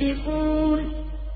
يُنفِقُونَ.